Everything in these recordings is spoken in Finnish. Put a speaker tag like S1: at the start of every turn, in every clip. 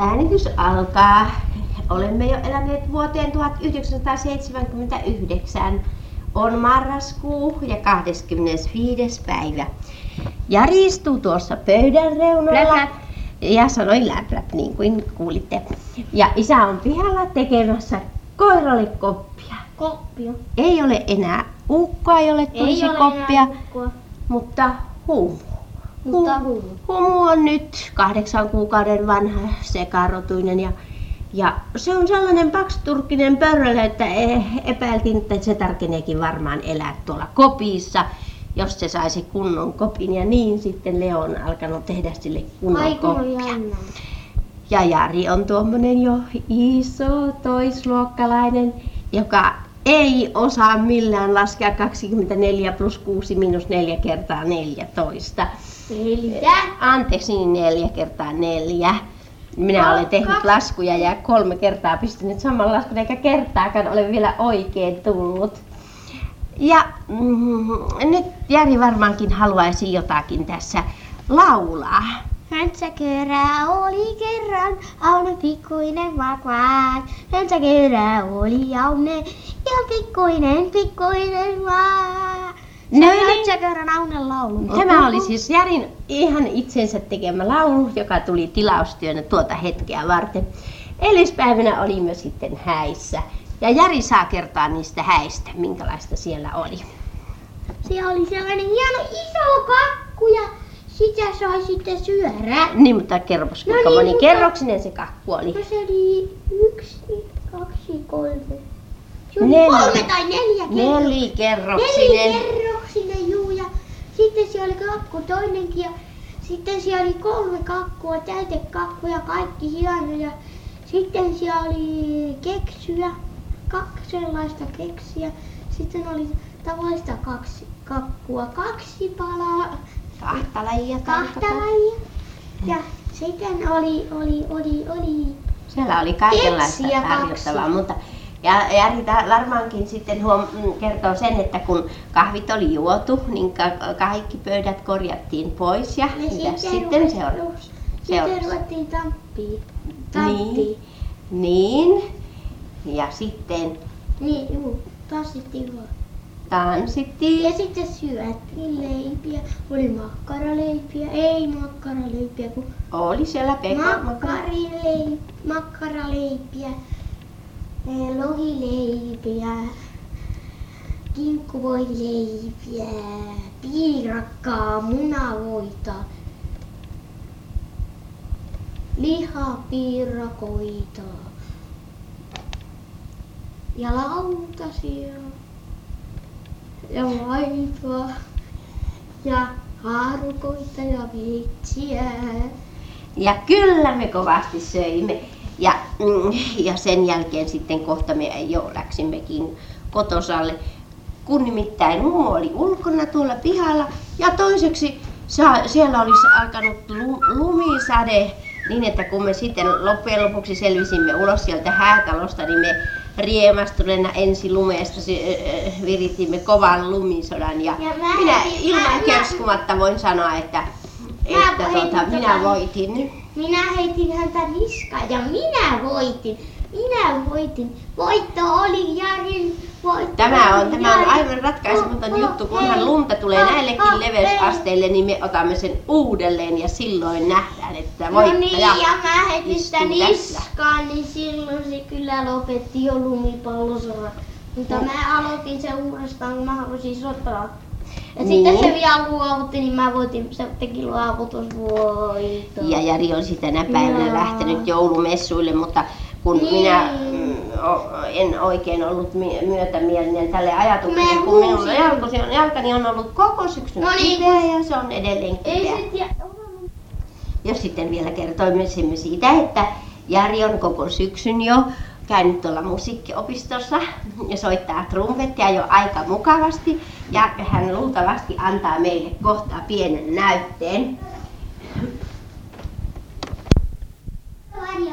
S1: Äänitys alkaa. Olemme jo eläneet vuoteen 1979. On marraskuu ja 25. päivä. Jari istuu tuossa pöydän reunalla.
S2: Läp.
S1: Ja sanoi läp, läp, niin kuin kuulitte. Ja isä on pihalla tekemässä koiralle koppia.
S2: Koppio.
S1: Ei ole enää ukkoa, ei ole tulisi
S2: Ei ole
S1: koppia,
S2: enää
S1: mutta huumu.
S2: Mutta
S1: huumu. Humu on nyt kahdeksan kuukauden vanha sekarotuinen ja, ja se on sellainen paksiturkkinen pörrölö, että e- epäiltiin, että se tarkeneekin varmaan elää tuolla kopissa, jos se saisi kunnon kopin. Ja niin sitten Leo on alkanut tehdä sille kunnon
S2: Ai
S1: koppia. Ja Jari on tuommoinen jo iso toisluokkalainen, joka ei osaa millään laskea 24 plus 6 minus 4 kertaa 14.
S2: Neljä.
S1: Anteeksi, niin 4 kertaa 4. Minä olen tehnyt laskuja ja kolme kertaa pistänyt saman laskun, eikä kertaakaan ole vielä oikein tullut. Ja mm, nyt Jari varmaankin haluaisi jotakin tässä laulaa.
S2: Höntsäkörä oli kerran, Aune pikkuinen vakvaan. Höntsäkörä oli Aune, ihan pikkuinen, pikkuinen vaan. Se
S1: No.
S2: Höntsäkörän Aunen laulu.
S1: Tämä oli siis Jarin ihan itsensä tekemä laulu, joka tuli tilaustyönä tuota hetkeä varten. Eilispäivänä olimme sitten häissä. Ja Jari saa kertoa niistä häistä, minkälaista siellä oli.
S2: Siellä oli sellainen hieno iso kakku ja sitä sai sitten syödä.
S1: Niin, mutta kerros,
S2: No
S1: kuinka
S2: niin,
S1: moni
S2: mutta-
S1: kerroksinen se kakku oli.
S2: No se oli yksi, kaksi, kolme. Se oli
S1: Neljä.
S2: kolme tai neljä kerroksinen.
S1: Nelikerroksinen.
S2: Nelikerroksinen, juu, ja sitten siellä oli kakku toinenkin, ja sitten siellä oli kolme kakkua, täytekakkuja, kaikki hienoja. Sitten siellä oli keksyä, kaksi sellaista keksiä. Sitten oli tavallista kaksi kakkua, kaksi palaa,
S1: Kahta lajia
S2: kahta
S1: tarkoitan.
S2: lajia. Ja sitten oli, oli, oli, oli
S1: Siellä oli kaikenlaista tarjottavaa, mutta ja Jari varmaankin sitten huom- mm, kertoo sen, että kun kahvit oli juotu, niin ka- kaikki pöydät korjattiin pois ja mitä
S2: sitten,
S1: seuraavaksi?
S2: Sitten ruvettiin tamppiin.
S1: Niin. Niin. Ja sitten
S2: Niin, juu, tanssittiin vaan.
S1: Tanssittiin.
S2: Ja sitten syöttiin leipiä. Oli makkaraleipiä, ei makkaraleipiä, kun
S1: Oli siellä Pekka.
S2: makkarilei, makkaraleipiä, eh, lohileipiä, kinkkuvoileipiä, piirakkaa, munavoita, lihapiirakoita ja lautasia ja maitoa ja haarukoita ja veitsiä.
S1: Ja kyllä me kovasti söimme. Ja, mm, ja sen jälkeen sitten kohta me jo läksimmekin kotosalle, kun nimittäin mummo oli ulkona tuolla pihalla. Ja toiseksi sa- siellä olisi alkanut lu- lumisade, niin että kun me sitten loppujen lopuksi selvisimme ulos sieltä häätalosta, niin me riemastuneena ensi ö, viritimme kovan lumisodan. Ja,
S2: Ja mä
S1: minä ilman
S2: mä-
S1: kerskumatta voin sanoa, että, että tuota, minä
S2: tota-
S1: voitin.
S2: Minä heitin häntä niskaan ja minä voitin. Minä voitin. Voitto oli Jarin voitto.
S1: Tämä on, tämä on aivan ratkaisematon
S2: Oh,
S1: juttu. Kunhan lunta tulee näillekin leveysasteille, niin me otamme sen uudelleen ja silloin nähdään, että
S2: No niin, ja mä heitin sitä niskaan, niin silloin se kyllä lopetti jo lumipallosodan. Mutta
S1: No.
S2: mä aloitin sen uudestaan, kun mä halusin sotaa. Ja
S1: Niin.
S2: sitten se vielä luovutti, niin mä voitin, se teki luovutusvoiton.
S1: Ja Jari olisi tänä päivänä
S2: Joo.
S1: lähtenyt joulumessuille, mutta kun
S2: Niin.
S1: minä mm, en oikein ollut mi- myötämielinen tälle ajatukselle, kun minulla
S2: huusin.
S1: jalkani on, jalkani on ollut koko syksyn
S2: No niin,
S1: kipeä ja se on edelleen
S2: Ei
S1: kipeä.
S2: tiedä.
S1: Ja sitten vielä kertoimme sen siitä, että Jari on koko syksyn jo käynyt tuolla musiikkiopistossa ja soittaa trumpettia jo aika mukavasti. Ja hän luultavasti antaa meille kohta pienen näytteen.
S2: Oli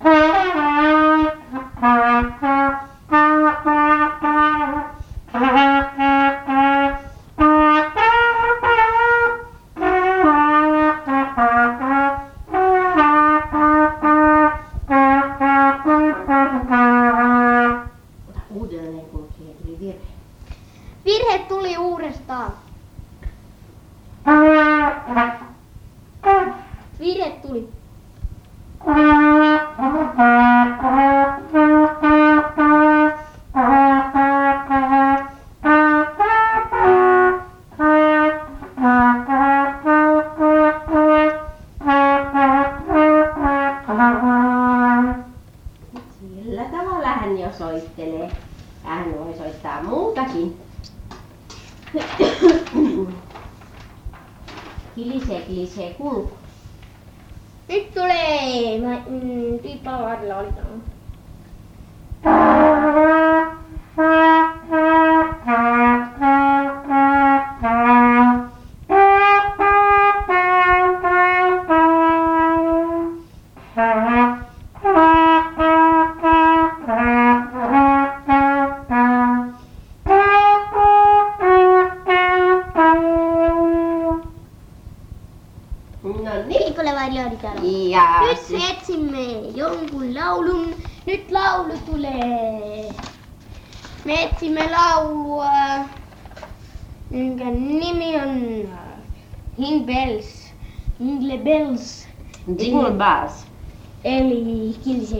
S2: Bye. today. Eh, my mm, people are lollipop.
S1: base? L15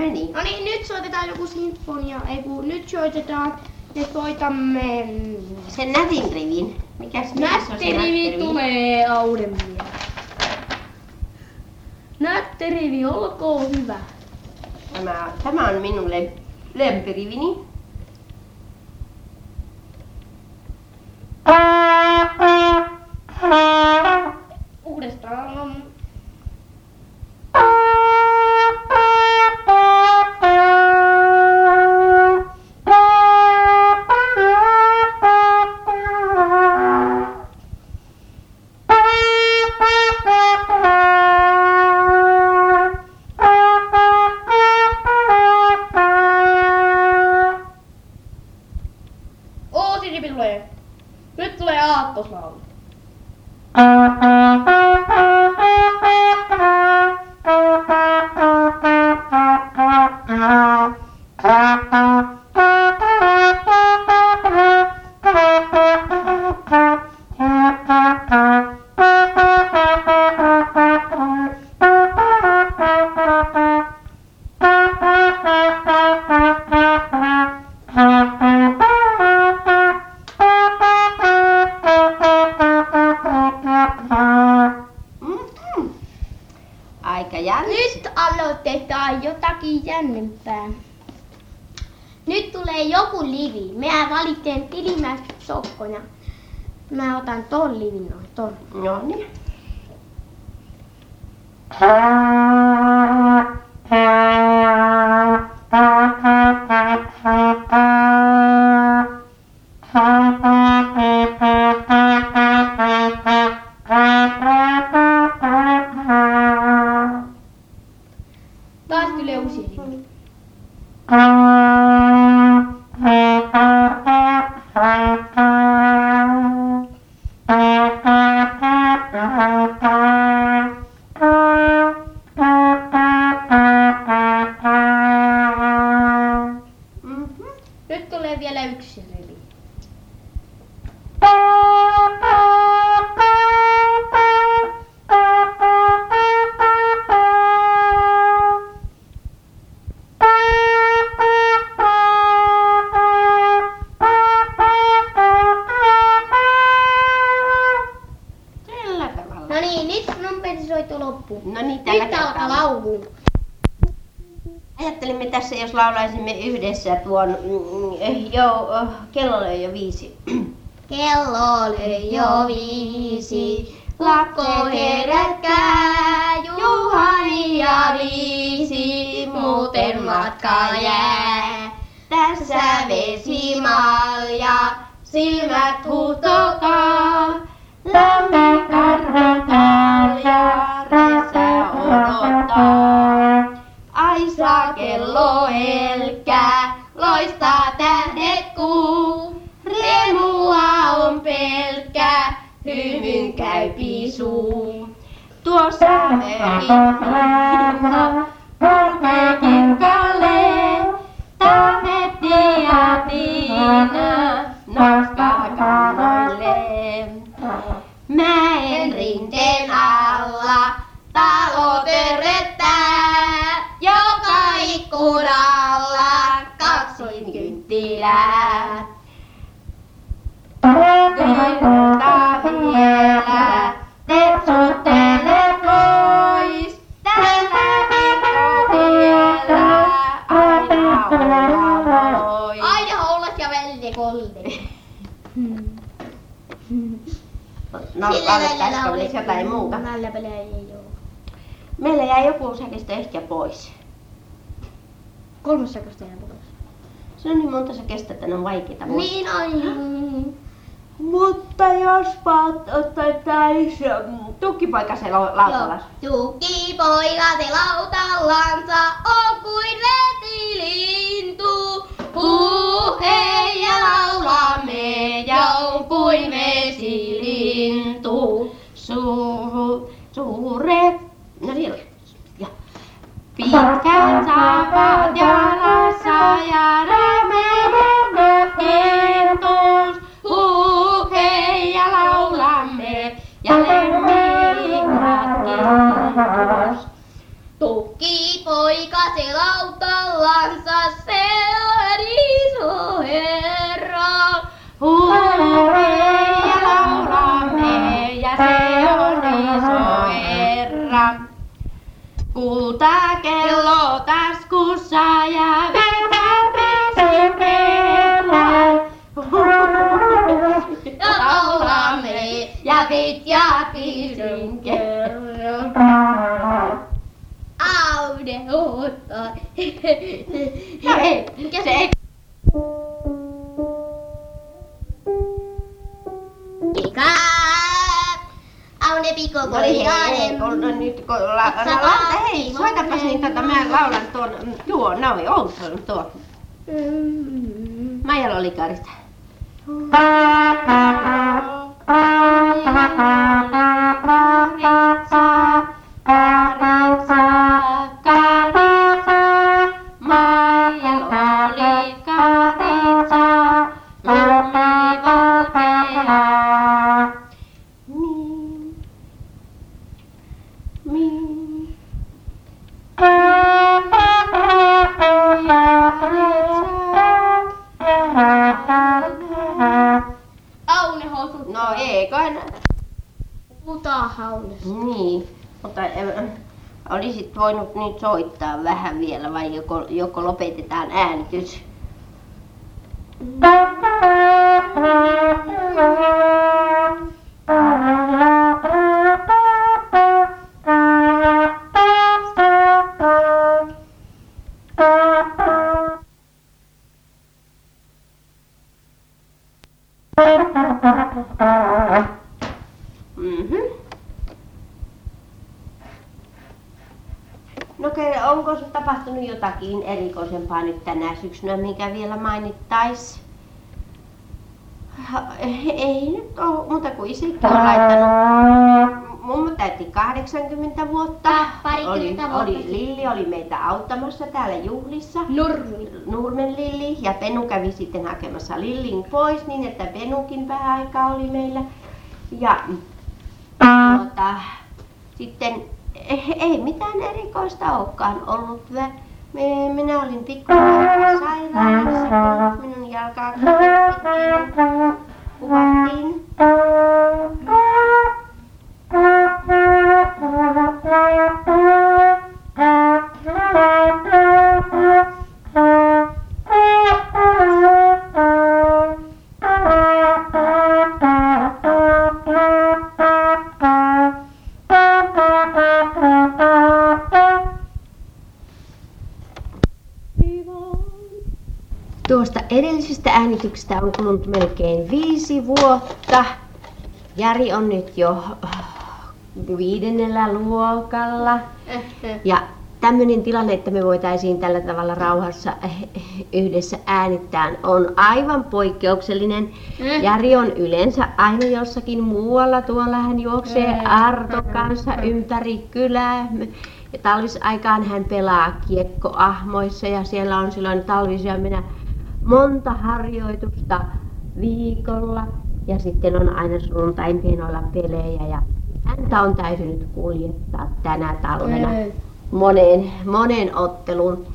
S1: meni.
S2: No niin, nyt soitetaan joku sinfonia, ei kun nyt soitetaan ja soitamme... Mm,
S1: Sen nätin rivin. Mikäs nätti
S2: rivi tulee aurempia. Nätti rivi, olkoon hyvä.
S1: Tämä, tämä on minun lem- lempirivini.
S3: Ripi tulee. Nyt tulee aattoslaulu.
S2: Livin noin, ton.
S1: No niin.
S3: Taas
S1: Ajattelimme tässä, jos laulaisimme yhdessä tuon, mm, jo, kello on jo viisi.
S2: Kello oli jo viisi, lakko herätkää, ja viisi, muuten matka jää.
S1: Tässä vesimalja, silmät huutokaa. Lämmin karvakalja, resä odottaa. Kello elkää, loistaa tähdet kuu. Riemua on pelkkää, hymyn käypi suu. Tuossa örinä, polve kirkkalee. Tavetti ja Tiina nostaa kannoilleen. Mäen rinteen alla talo vielä, tepsuttele pois, tällä viikkotiellä aina olla voi.
S2: Aina ollat ja velde kolde.
S1: No, laulettaisiko olisi jotain muuta?
S2: Näillä pelejä ei oo.
S1: Meillä jäi joku säkestä ehkä pois.
S3: Kolmas sekosta jää pois.
S1: Se on niin monta säkestä, että ne on vaikeita muistaa.
S2: Niin on.
S1: Mutta jospa otettaisiin tukkipoika se lau- lautalas.
S2: Tukki poika se lautallansa on kuin vesilintu. Huu hei ja laulamme ja on kuin vesilintu.
S1: Su, suure, no siellä. Ja. Pitkät saapat jalassa ja taskussa ja vetämisen kerran.
S2: Ja laulamme ja vitja pisin kerran. Aude huutaa.
S1: No ei, se ei.
S2: Pika.
S1: No niin, hei, kun, no nyt kun la, la, la, hei, soitapas niin tota, mä laulan tuon, tuo, noin, on tuo. Maijalla oli karista. Karitsa, nyt soittaa vähän vielä vai joko, joko lopetetaan äänitys? Tapahtunut jotakin erikoisempaa nyt tänä syksynä, mikä vielä mainittais? Ha- Ei nyt ole muuta kuin isikki on laittanut. Mummo täytti 80 vuotta.
S2: Ah, parikymmentä
S1: oli,
S2: vuotta
S1: oli. Lilli oli meitä auttamassa täällä juhlissa.
S3: Nurmi.
S1: Nurmen Lilli ja Penu kävi sitten hakemassa Lillin pois niin, että Penukin vähän aikaa oli meillä. Ja tuota, sitten eh, ei mitään erikoista olekaan ollut. Vä- me- on kulunut melkein viisi vuotta. Jari on nyt jo äh, viidennellä luokalla. Ja tämmöinen tilanne, että me voitaisiin tällä tavalla rauhassa eh, yhdessä äänittää, on aivan poikkeuksellinen.
S3: Mm.
S1: Jari on yleensä aina jossakin muualla. Tuolla hän juoksee. Arto kanssa ympäri kylää. Ja talvisaikaan hän pelaa kiekkoahmoissa ja siellä on silloin talvisyömenä monta harjoitusta viikolla. Ja sitten on aina sunnuntain tienoilla pelejä ja häntä on täytynyt kuljettaa tänä talvena moneen, moneen otteluun.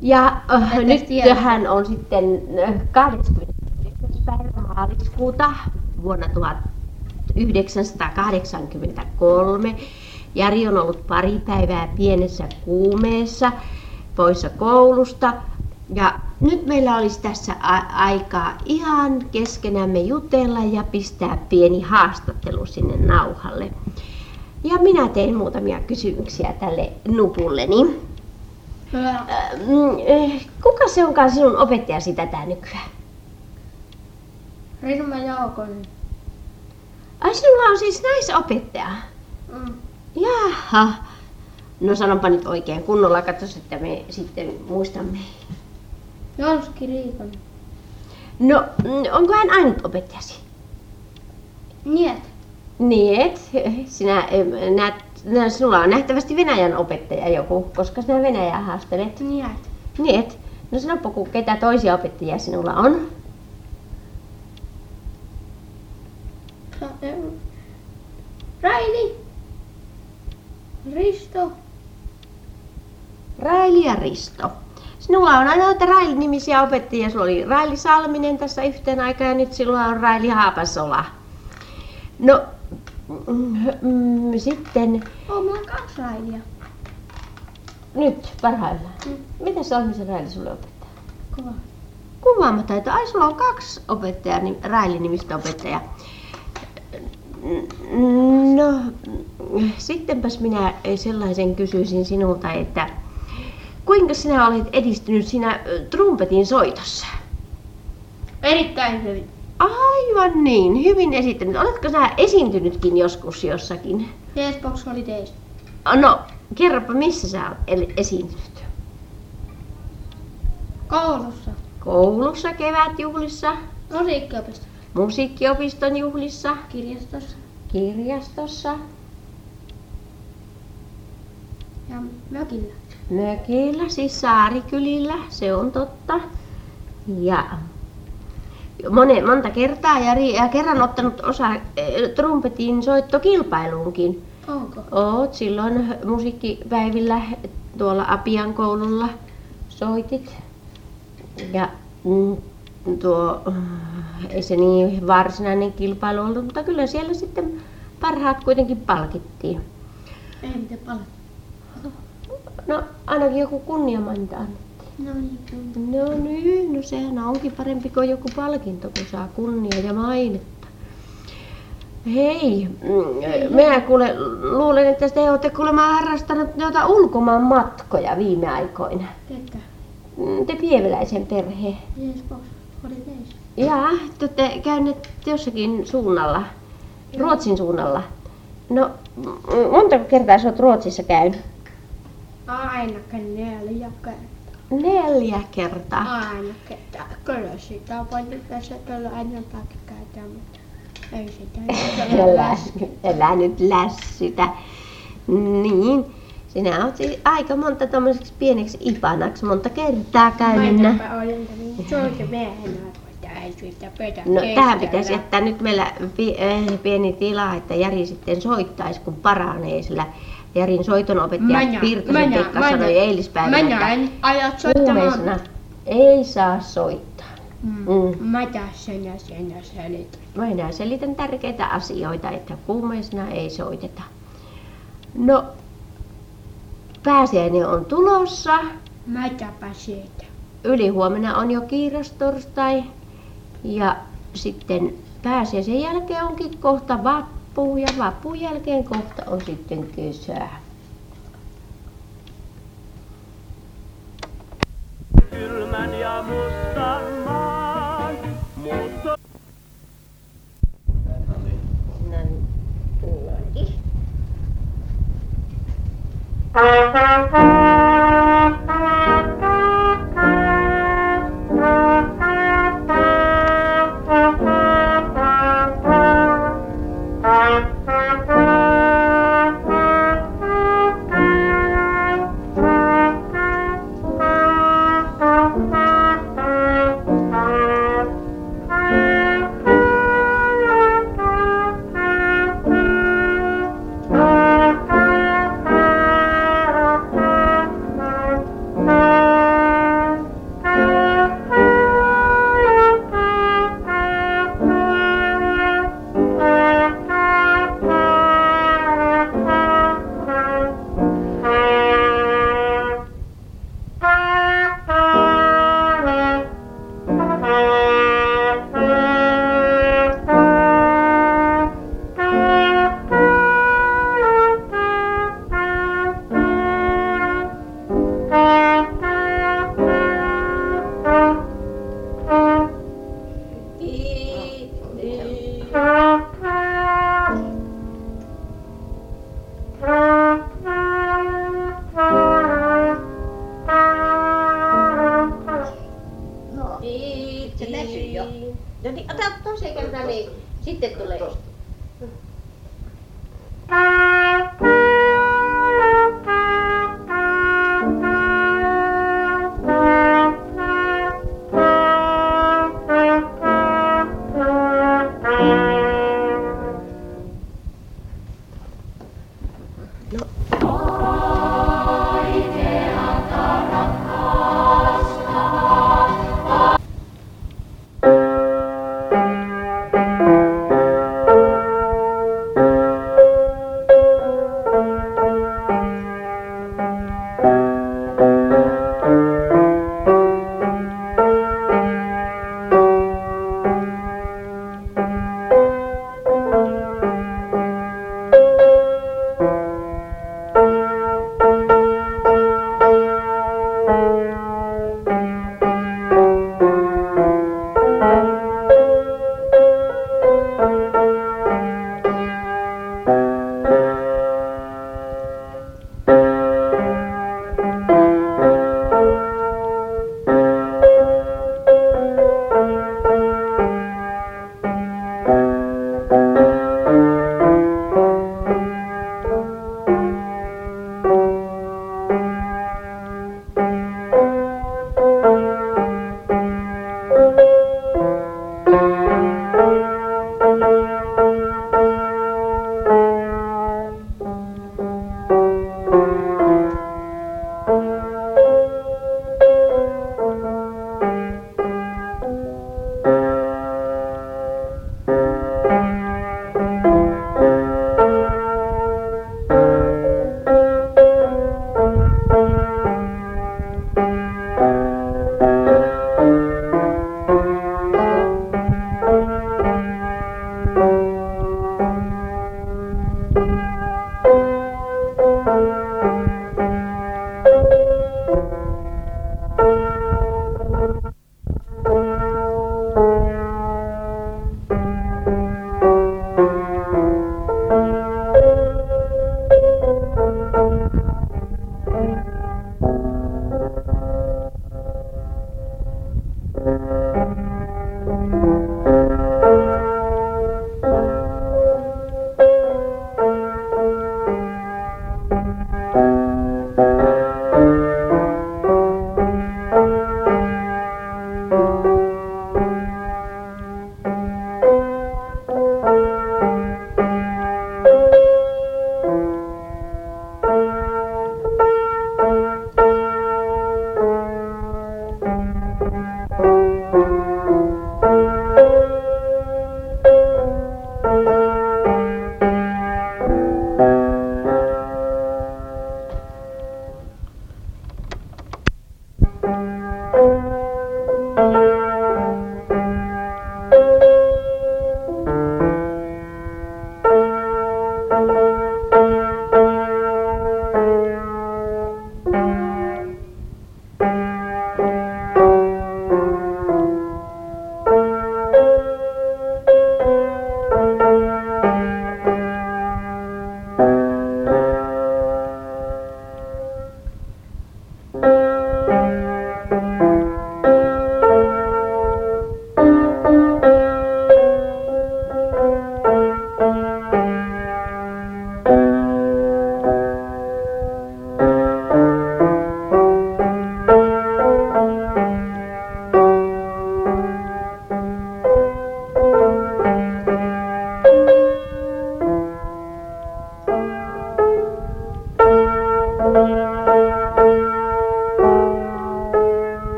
S1: Ja äh, nyt hän on sitten äh, 29. päivä maaliskuuta vuonna 1983. Jari on ollut pari päivää pienessä kuumeessa poissa koulusta. Ja nyt meillä olisi tässä aikaa ihan keskenämme jutella ja pistää pieni haastattelu sinne nauhalle. Ja minä teen muutamia kysymyksiä tälle nupulleni.
S3: Hyvä.
S1: Mm, eh, Kuka se onkaan sinun opettajasi tätä nykyään?
S3: Rinma Jaukonen.
S1: Ai sinulla on siis naisopettaja?
S3: Mm.
S1: Jaha. No sanonpa nyt oikein kunnolla, katsos, että me sitten muistamme.
S3: Jonski Riikonen.
S1: No, onko hän ainut opettajasi?
S3: Niet.
S1: Niin et. Sinä näet, nä- sinulla on nähtävästi Venäjän opettaja joku, koska sinä Venäjää haastelet.
S3: Niet.
S1: Niin et. No sanoppa, kun ketä toisia opettajia sinulla on?
S3: Raili. Risto.
S1: Raili ja Risto. Sinulla on aina noita Raili-nimisiä opettajia. Sulla oli Raili Salminen tässä yhteen aikaan ja nyt sinulla on Raili Haapasola. No, mm, mm, sitten
S3: On mulla kaksi Railia.
S1: nyt parhaillaan.
S3: Mm.
S1: Mitä Salmisen Raili sulle opettaa?
S3: Kova.
S1: Kuvaamataito. Ai sulla on kaksi opettajaa, niin Raili-nimistä opettajaa. No, sittenpäs minä sellaisen kysyisin sinulta, että kuinka sinä olet edistynyt siinä trumpetin soitossa?
S3: Erittäin hyvin.
S1: Aivan niin, hyvin esittänyt. Oletko sinä esiintynytkin joskus jossakin?
S3: Xbox oli teistä.
S1: No, kerropa missä sä olet esiintynyt?
S3: Koulussa.
S1: Koulussa, kevätjuhlissa,
S2: Musiikkiopisto.
S1: musiikkiopiston juhlissa,
S2: Kirjastossa.
S1: kirjastossa,
S2: Ja mökillä.
S1: Mökillä, siis saarikylillä, se on totta. Ja monen, monta kertaa Jari, ja kerran ottanut osa eh, trumpetin soittokilpailuunkin.
S2: Onko?
S1: Oot silloin musiikkipäivillä tuolla Apian koululla soitit. Ja mm, tuo, ei se niin varsinainen kilpailu ollut, mutta kyllä siellä sitten parhaat kuitenkin palkittiin.
S2: Ei miten paljon.
S1: No ainakin joku kunniamanta annettiin.
S2: No niin.
S1: No niin, no sehän onkin parempi kuin joku palkinto, kun saa kunnia ja mainetta. Hei, mm, minä kuule, luulen, että te olette kuulemma harrastanut noita ulkomaan matkoja viime aikoina. Mm, Te pieveläisen perhe. Jaa, te olette käyneet jossakin suunnalla, Ruotsin suunnalla. No, mm, montako kertaa sä oot Ruotsissa käynyt?
S2: Ainakin neljä kertaa.
S1: Neljä kertaa.
S2: Ainakin. Kyllä sitä on paljon tässä kyllä enempääkin käytetään, mutta ei sitä
S1: Älä, älä nyt lässytä. Niin, sinä oot siis aika monta tommoseksi pieneksi ipanaksi monta kertaa käynyt.
S2: Mainitapa ei siitä petä
S1: No tähän pitäisi jättää nyt meillä äh, pieni tila, että Jari sitten soittaisi, kun paranee, sillä Jarin soitonopettaja Pirtasen
S2: minä-
S1: Pekka
S2: minä-
S1: sanoi eilispäivänä,
S2: en ajat soittamaan.
S1: kuumeisena ei saa soittaa.
S2: Mm.
S1: Mm.
S2: Mä tässä ja sen ja selitän.
S1: Minä selitän tärkeitä asioita, että kuumeisena ei soiteta. No, pääsiäinen on tulossa.
S2: Mätäpä siitä.
S1: Ylihuomenna on jo kiirastorstai. Ja sitten pääsiäisen jälkeen onkin kohta vappu ja vappun jälkeen kohta on sitten kesä.
S4: kylmän ja mustan maan, mutta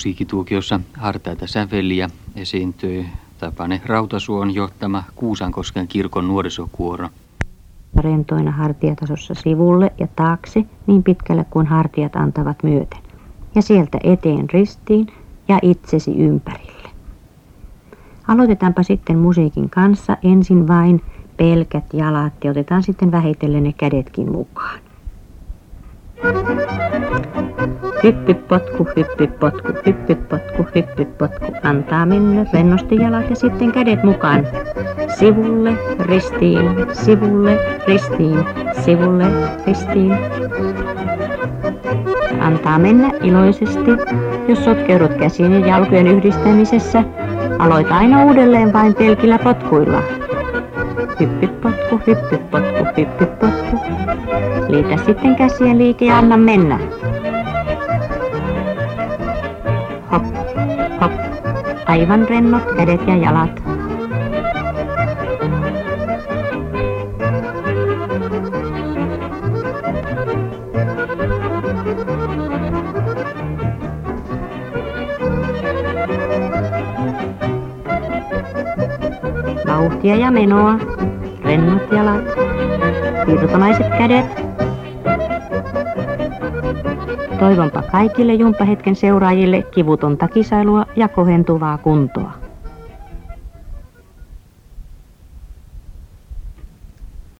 S5: musiikkituokiossa hartaita säveliä esiintyi Tapane Rautasuon johtama Kuusankosken kirkon nuorisokuoro.
S6: Rentoina hartiatasossa sivulle ja taakse niin pitkälle kuin hartiat antavat myöten. Ja sieltä eteen ristiin ja itsesi ympärille. Aloitetaanpa sitten musiikin kanssa ensin vain pelkät jalat ja otetaan sitten vähitellen ne kädetkin mukaan. Hyppypotku, hyppypotku, hyppypotku, hyppypotku. Antaa mennä rennosti jalat ja sitten kädet mukaan. Sivulle, ristiin, sivulle, ristiin, sivulle, ristiin. Antaa mennä iloisesti, jos sotkeudut käsien ja jalkojen yhdistämisessä. Aloita aina uudelleen vain pelkillä potkuilla. Hyppypotku, hyppypotku, hyppypotku. Liitä sitten käsien liike ja anna mennä. Hop, hop. Aivan rennot kädet ja jalat. Vauhtia ja menoa. Rennot jalat. Virtonaiset kädet. Toivonpa kaikille jumppahetken seuraajille kivutonta kisailua ja kohentuvaa kuntoa.